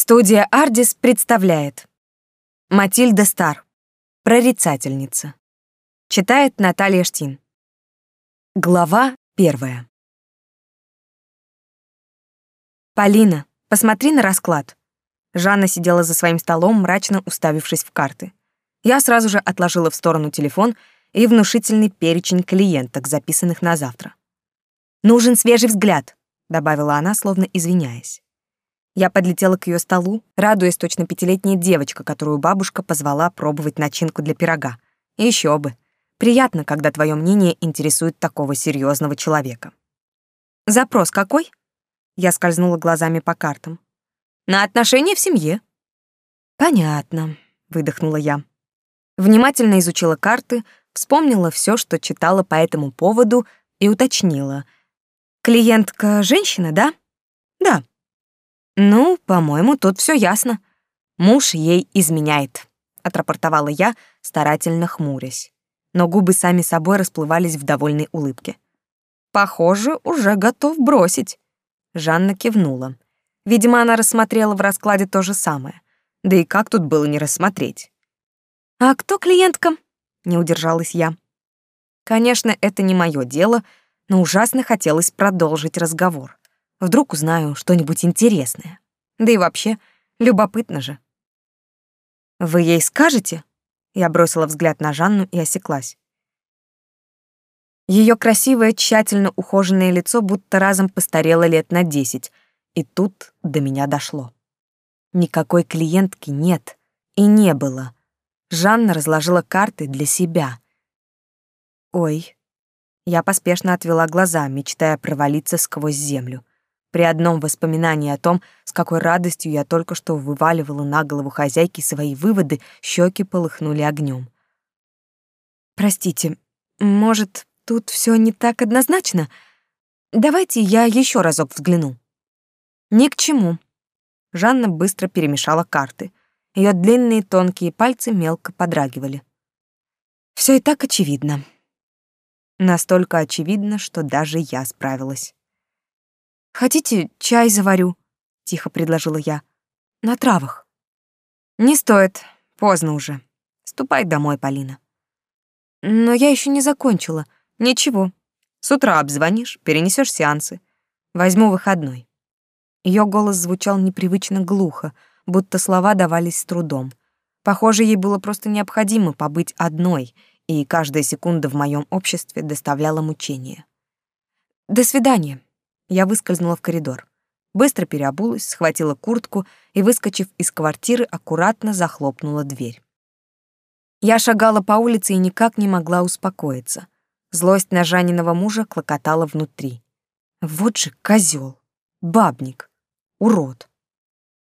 Студия «Ардис» представляет Матильда Стар, прорицательница. Читает Наталья Штин. Глава первая. «Полина, посмотри на расклад». Жанна сидела за своим столом, мрачно уставившись в карты. Я сразу же отложила в сторону телефон и внушительный перечень клиенток, записанных на завтра. «Нужен свежий взгляд», — добавила она, словно извиняясь. Я подлетела к ее столу, радуясь точно пятилетняя девочка, которую бабушка позвала пробовать начинку для пирога. Еще бы. Приятно, когда твое мнение интересует такого серьезного человека. Запрос какой? Я скользнула глазами по картам. На отношения в семье. Понятно, выдохнула я. Внимательно изучила карты, вспомнила все, что читала по этому поводу и уточнила. Клиентка женщина, да? Да. Ну, по-моему, тут все ясно. Муж ей изменяет, отрапортовала я, старательно хмурясь. Но губы сами собой расплывались в довольной улыбке. Похоже, уже готов бросить. Жанна кивнула. Видимо, она рассмотрела в раскладе то же самое. Да и как тут было не рассмотреть? А кто клиентка? Не удержалась я. Конечно, это не мое дело, но ужасно хотелось продолжить разговор. Вдруг узнаю что-нибудь интересное. Да и вообще, любопытно же. Вы ей скажете? Я бросила взгляд на Жанну и осеклась. Ее красивое, тщательно ухоженное лицо будто разом постарело лет на десять, и тут до меня дошло. Никакой клиентки нет и не было. Жанна разложила карты для себя. Ой. Я поспешно отвела глаза, мечтая провалиться сквозь землю. При одном воспоминании о том, с какой радостью я только что вываливала на голову хозяйки свои выводы, щеки полыхнули огнем. «Простите, может, тут все не так однозначно? Давайте я еще разок взгляну». «Ни к чему». Жанна быстро перемешала карты. Ее длинные тонкие пальцы мелко подрагивали. Все и так очевидно. Настолько очевидно, что даже я справилась. Хотите, чай заварю? тихо предложила я. На травах. Не стоит, поздно уже. Ступай домой, Полина. Но я еще не закончила. Ничего. С утра обзвонишь, перенесешь сеансы. Возьму выходной. Ее голос звучал непривычно глухо, будто слова давались с трудом. Похоже, ей было просто необходимо побыть одной, и каждая секунда в моем обществе доставляла мучение. До свидания. Я выскользнула в коридор. Быстро переобулась, схватила куртку и, выскочив из квартиры, аккуратно захлопнула дверь. Я шагала по улице и никак не могла успокоиться. Злость на Жаниного мужа клокотала внутри. Вот же козел, бабник, урод.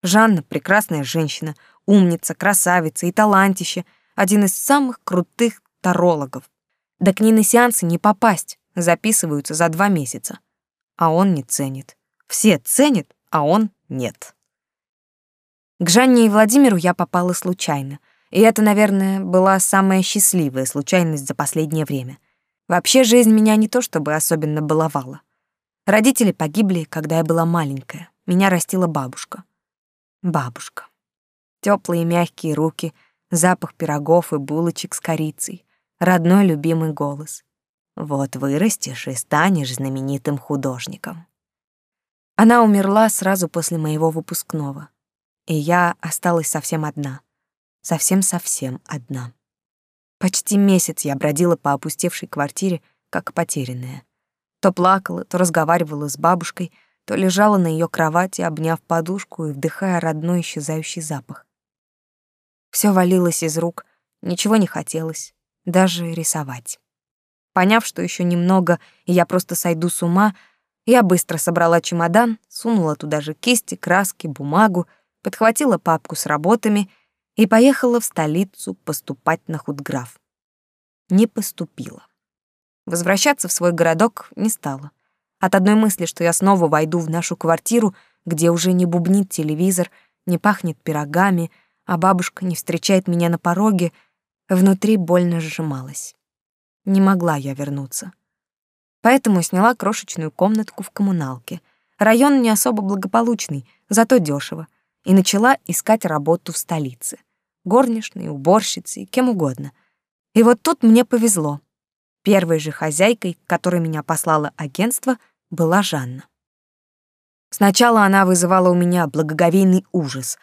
Жанна — прекрасная женщина, умница, красавица и талантище, один из самых крутых тарологов. Да к ней на сеансы не попасть, записываются за два месяца а он не ценит. Все ценят, а он нет. К Жанне и Владимиру я попала случайно, и это, наверное, была самая счастливая случайность за последнее время. Вообще жизнь меня не то чтобы особенно баловала. Родители погибли, когда я была маленькая. Меня растила бабушка. Бабушка. Теплые мягкие руки, запах пирогов и булочек с корицей, родной любимый голос. Вот вырастешь и станешь знаменитым художником. Она умерла сразу после моего выпускного, и я осталась совсем одна. Совсем-совсем одна. Почти месяц я бродила по опустевшей квартире, как потерянная. То плакала, то разговаривала с бабушкой, то лежала на ее кровати, обняв подушку и вдыхая родной исчезающий запах. Все валилось из рук, ничего не хотелось, даже рисовать. Поняв, что еще немного, и я просто сойду с ума, я быстро собрала чемодан, сунула туда же кисти, краски, бумагу, подхватила папку с работами и поехала в столицу поступать на худграф. Не поступила. Возвращаться в свой городок не стала. От одной мысли, что я снова войду в нашу квартиру, где уже не бубнит телевизор, не пахнет пирогами, а бабушка не встречает меня на пороге, внутри больно сжималась. Не могла я вернуться. Поэтому сняла крошечную комнатку в коммуналке. Район не особо благополучный, зато дешево. и начала искать работу в столице. Горничной, уборщицей, кем угодно. И вот тут мне повезло. Первой же хозяйкой, которой меня послало агентство, была Жанна. Сначала она вызывала у меня благоговейный ужас.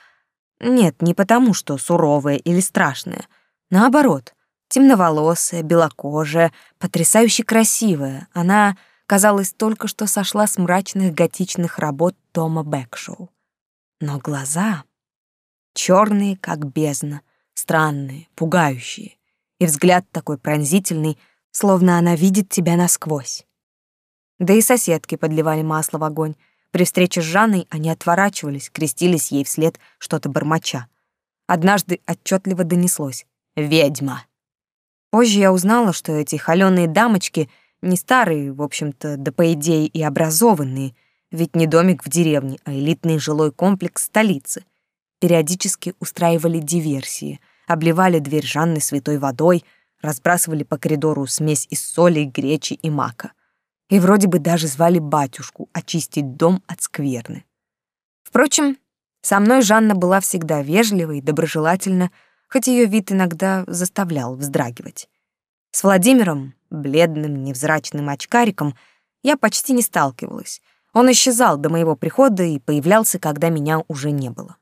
Нет, не потому, что суровая или страшная. Наоборот, темноволосая, белокожая, потрясающе красивая. Она, казалось, только что сошла с мрачных готичных работ Тома Бэкшоу. Но глаза черные, как бездна, странные, пугающие. И взгляд такой пронзительный, словно она видит тебя насквозь. Да и соседки подливали масло в огонь, при встрече с Жанной они отворачивались, крестились ей вслед, что-то бормоча. Однажды отчетливо донеслось «Ведьма!». Позже я узнала, что эти холёные дамочки не старые, в общем-то, да по идее и образованные, ведь не домик в деревне, а элитный жилой комплекс столицы. Периодически устраивали диверсии, обливали дверь Жанны святой водой, разбрасывали по коридору смесь из соли, гречи и мака — и вроде бы даже звали батюшку очистить дом от скверны. Впрочем, со мной Жанна была всегда вежлива и доброжелательна, хоть ее вид иногда заставлял вздрагивать. С Владимиром, бледным, невзрачным очкариком, я почти не сталкивалась. Он исчезал до моего прихода и появлялся, когда меня уже не было.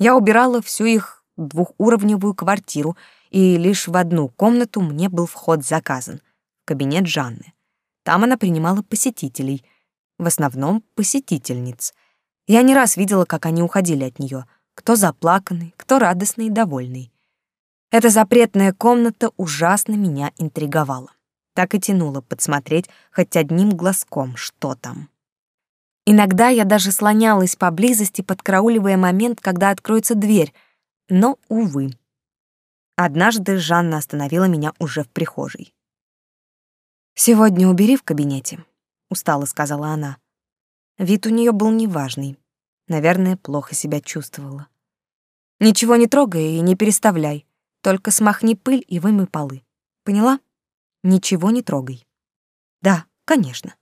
Я убирала всю их двухуровневую квартиру, и лишь в одну комнату мне был вход заказан — кабинет Жанны. Там она принимала посетителей, в основном посетительниц. Я не раз видела, как они уходили от нее, кто заплаканный, кто радостный и довольный. Эта запретная комната ужасно меня интриговала. Так и тянуло подсмотреть хоть одним глазком, что там. Иногда я даже слонялась поблизости, подкрауливая момент, когда откроется дверь, но, увы. Однажды Жанна остановила меня уже в прихожей. «Сегодня убери в кабинете», — устало сказала она. Вид у нее был неважный. Наверное, плохо себя чувствовала. «Ничего не трогай и не переставляй. Только смахни пыль и вымой полы. Поняла? Ничего не трогай». «Да, конечно».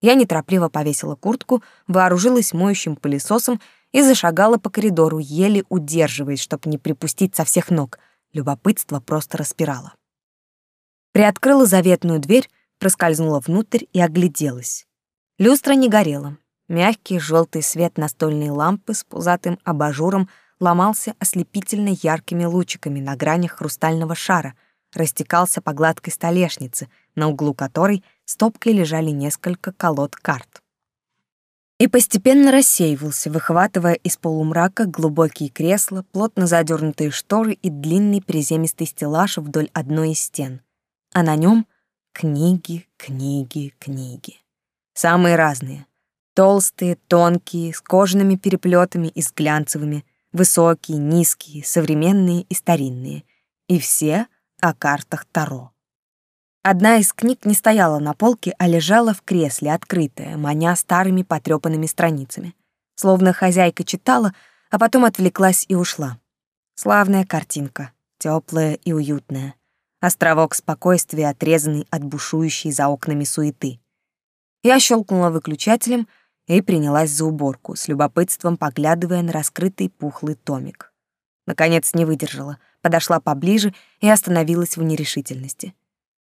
Я неторопливо повесила куртку, вооружилась моющим пылесосом и зашагала по коридору, еле удерживаясь, чтобы не припустить со всех ног. Любопытство просто распирало. Приоткрыла заветную дверь, проскользнула внутрь и огляделась. Люстра не горела. Мягкий желтый свет настольной лампы с пузатым абажуром ломался ослепительно яркими лучиками на гранях хрустального шара, растекался по гладкой столешнице, на углу которой стопкой лежали несколько колод карт. И постепенно рассеивался, выхватывая из полумрака глубокие кресла, плотно задернутые шторы и длинный приземистый стеллаж вдоль одной из стен а на нем книги, книги, книги. Самые разные. Толстые, тонкие, с кожаными переплетами и с глянцевыми, высокие, низкие, современные и старинные. И все о картах Таро. Одна из книг не стояла на полке, а лежала в кресле, открытая, маня старыми потрепанными страницами. Словно хозяйка читала, а потом отвлеклась и ушла. Славная картинка, теплая и уютная — островок спокойствия, отрезанный от бушующей за окнами суеты. Я щелкнула выключателем и принялась за уборку, с любопытством поглядывая на раскрытый пухлый томик. Наконец не выдержала, подошла поближе и остановилась в нерешительности.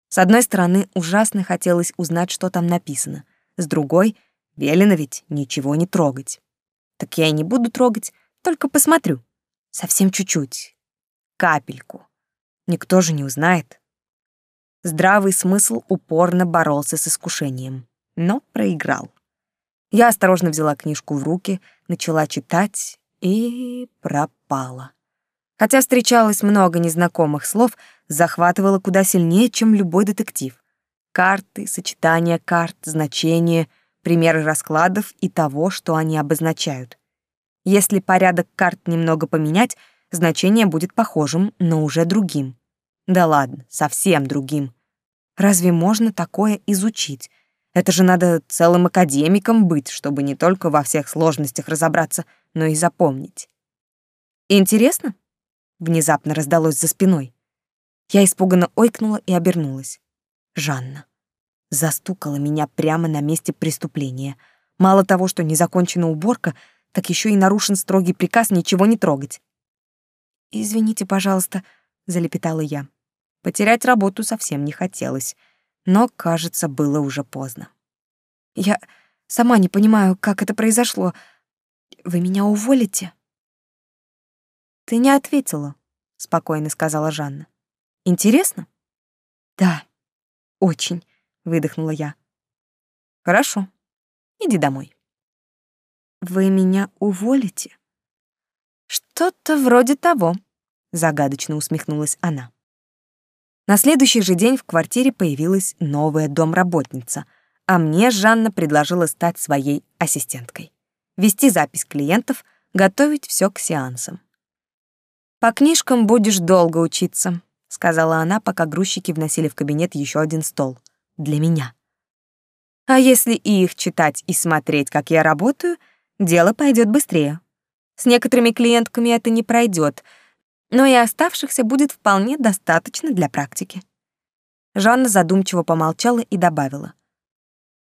С одной стороны, ужасно хотелось узнать, что там написано, с другой — велено ведь ничего не трогать. Так я и не буду трогать, только посмотрю. Совсем чуть-чуть. Капельку. Никто же не узнает. Здравый смысл упорно боролся с искушением, но проиграл. Я осторожно взяла книжку в руки, начала читать и пропала. Хотя встречалось много незнакомых слов, захватывала куда сильнее, чем любой детектив. Карты, сочетания карт, значения, примеры раскладов и того, что они обозначают. Если порядок карт немного поменять — значение будет похожим, но уже другим. Да ладно, совсем другим. Разве можно такое изучить? Это же надо целым академиком быть, чтобы не только во всех сложностях разобраться, но и запомнить. Интересно? Внезапно раздалось за спиной. Я испуганно ойкнула и обернулась. Жанна. Застукала меня прямо на месте преступления. Мало того, что не закончена уборка, так еще и нарушен строгий приказ ничего не трогать. «Извините, пожалуйста», — залепетала я. Потерять работу совсем не хотелось, но, кажется, было уже поздно. «Я сама не понимаю, как это произошло. Вы меня уволите?» «Ты не ответила», — спокойно сказала Жанна. «Интересно?» «Да, очень», — выдохнула я. «Хорошо, иди домой». «Вы меня уволите?» «Что-то вроде того», — загадочно усмехнулась она. На следующий же день в квартире появилась новая домработница, а мне Жанна предложила стать своей ассистенткой. Вести запись клиентов, готовить все к сеансам. «По книжкам будешь долго учиться», — сказала она, пока грузчики вносили в кабинет еще один стол. Для меня. «А если и их читать и смотреть, как я работаю, дело пойдет быстрее. С некоторыми клиентками это не пройдет, но и оставшихся будет вполне достаточно для практики». Жанна задумчиво помолчала и добавила.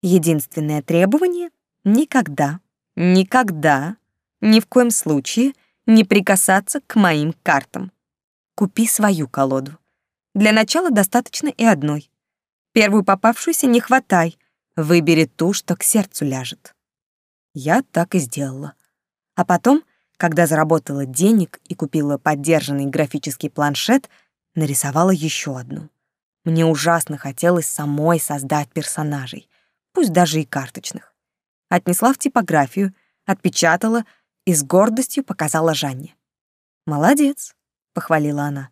«Единственное требование — никогда, никогда, ни в коем случае не прикасаться к моим картам. Купи свою колоду. Для начала достаточно и одной. Первую попавшуюся не хватай. Выбери ту, что к сердцу ляжет. Я так и сделала. А потом, когда заработала денег и купила поддержанный графический планшет, нарисовала еще одну. Мне ужасно хотелось самой создать персонажей, пусть даже и карточных. Отнесла в типографию, отпечатала и с гордостью показала Жанне. «Молодец», — похвалила она.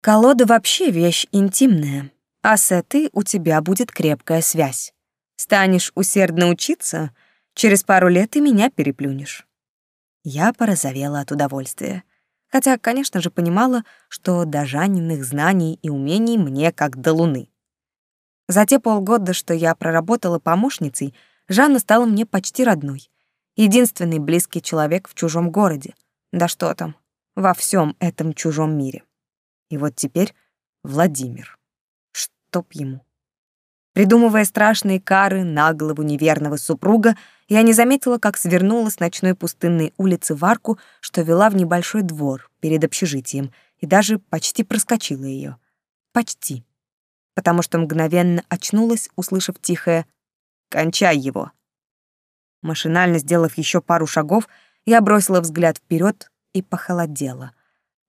«Колода вообще вещь интимная, а с этой у тебя будет крепкая связь. Станешь усердно учиться, через пару лет ты меня переплюнешь». Я порозовела от удовольствия. Хотя, конечно же, понимала, что до Жанниных знаний и умений мне как до луны. За те полгода, что я проработала помощницей, Жанна стала мне почти родной единственный близкий человек в чужом городе. Да что там, во всем этом чужом мире. И вот теперь Владимир. Чтоб ему. Придумывая страшные кары на голову неверного супруга, я не заметила, как свернула с ночной пустынной улицы в арку, что вела в небольшой двор перед общежитием, и даже почти проскочила ее. Почти. Потому что мгновенно очнулась, услышав тихое «Кончай его!» Машинально сделав еще пару шагов, я бросила взгляд вперед и похолодела.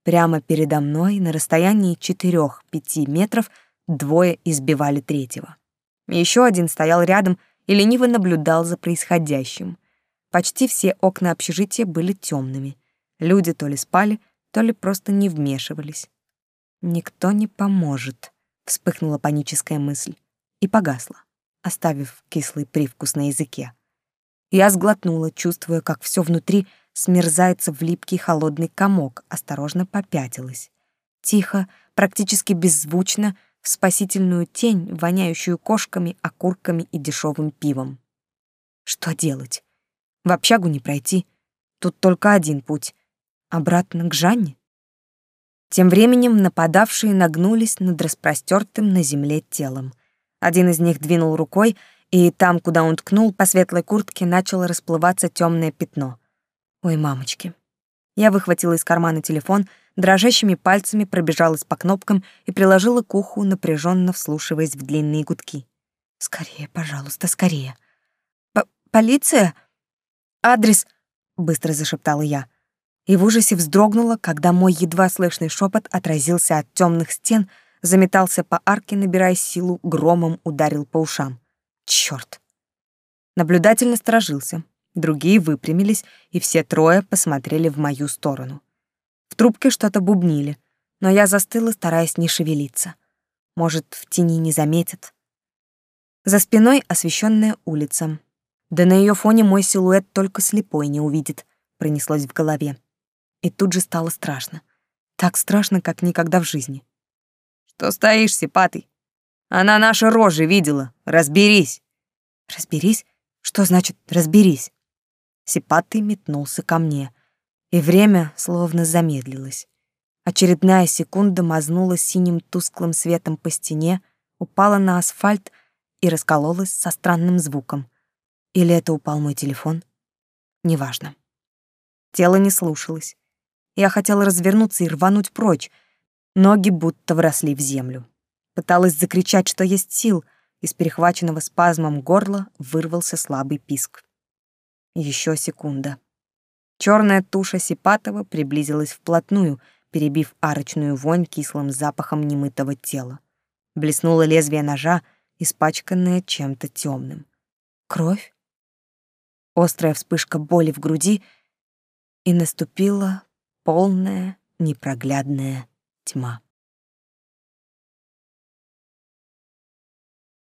Прямо передо мной, на расстоянии четырех-пяти метров, двое избивали третьего. Еще один стоял рядом и лениво наблюдал за происходящим. Почти все окна общежития были темными. Люди то ли спали, то ли просто не вмешивались. «Никто не поможет», — вспыхнула паническая мысль и погасла, оставив кислый привкус на языке. Я сглотнула, чувствуя, как все внутри смерзается в липкий холодный комок, осторожно попятилась. Тихо, практически беззвучно, спасительную тень, воняющую кошками, окурками и дешевым пивом. Что делать? В общагу не пройти. Тут только один путь. Обратно к Жанне? Тем временем нападавшие нагнулись над распростертым на земле телом. Один из них двинул рукой, и там, куда он ткнул, по светлой куртке начало расплываться темное пятно. Ой, мамочки. Я выхватила из кармана телефон, дрожащими пальцами пробежалась по кнопкам и приложила к уху, напряженно вслушиваясь в длинные гудки. «Скорее, пожалуйста, скорее!» П «Полиция? Адрес?» — быстро зашептала я. И в ужасе вздрогнула, когда мой едва слышный шепот отразился от темных стен, заметался по арке, набирая силу, громом ударил по ушам. Черт! Наблюдатель насторожился. Другие выпрямились, и все трое посмотрели в мою сторону. Трубке что-то бубнили, но я застыла, стараясь не шевелиться. Может, в тени не заметят. За спиной освещенная улица. Да на ее фоне мой силуэт только слепой не увидит, пронеслось в голове. И тут же стало страшно. Так страшно, как никогда в жизни. «Что стоишь, сипатый?» Она наши рожи видела. Разберись. Разберись? Что значит разберись? Сипатый метнулся ко мне, и время словно замедлилось. Очередная секунда мазнула синим тусклым светом по стене, упала на асфальт и раскололась со странным звуком. Или это упал мой телефон? Неважно. Тело не слушалось. Я хотела развернуться и рвануть прочь. Ноги будто вросли в землю. Пыталась закричать, что есть сил. Из перехваченного спазмом горла вырвался слабый писк. Еще секунда. Черная туша Сипатова приблизилась вплотную, перебив арочную вонь кислым запахом немытого тела. Блеснуло лезвие ножа, испачканное чем-то темным. Кровь? Острая вспышка боли в груди, и наступила полная непроглядная тьма.